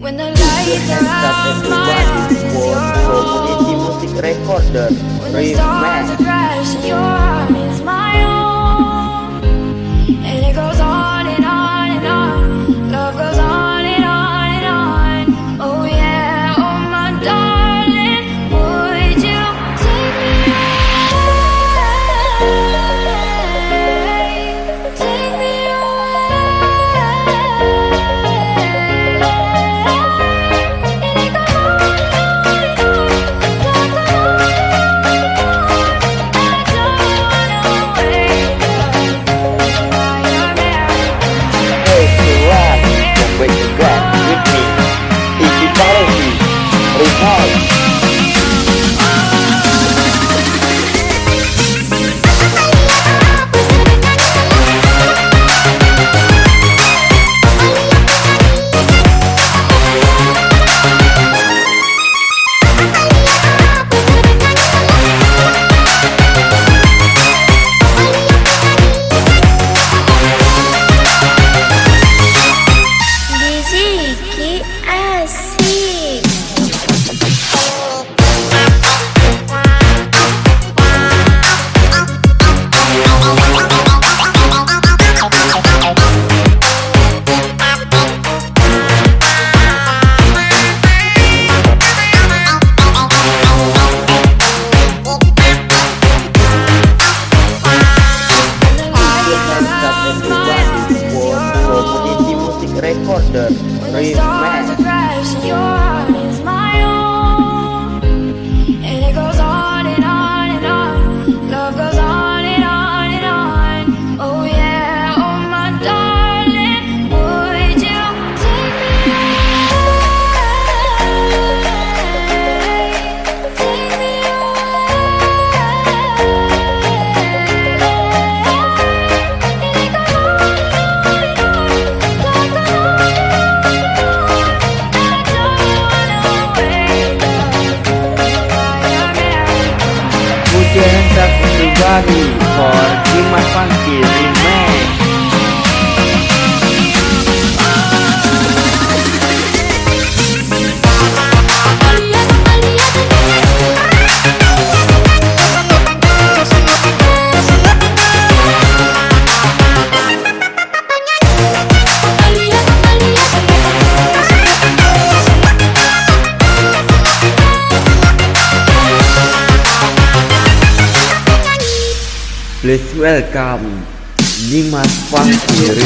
When the lights are out, my eyes, your When the stars are crashing, Out. recorder, remix. Bye. Please welcome Dimas Fakir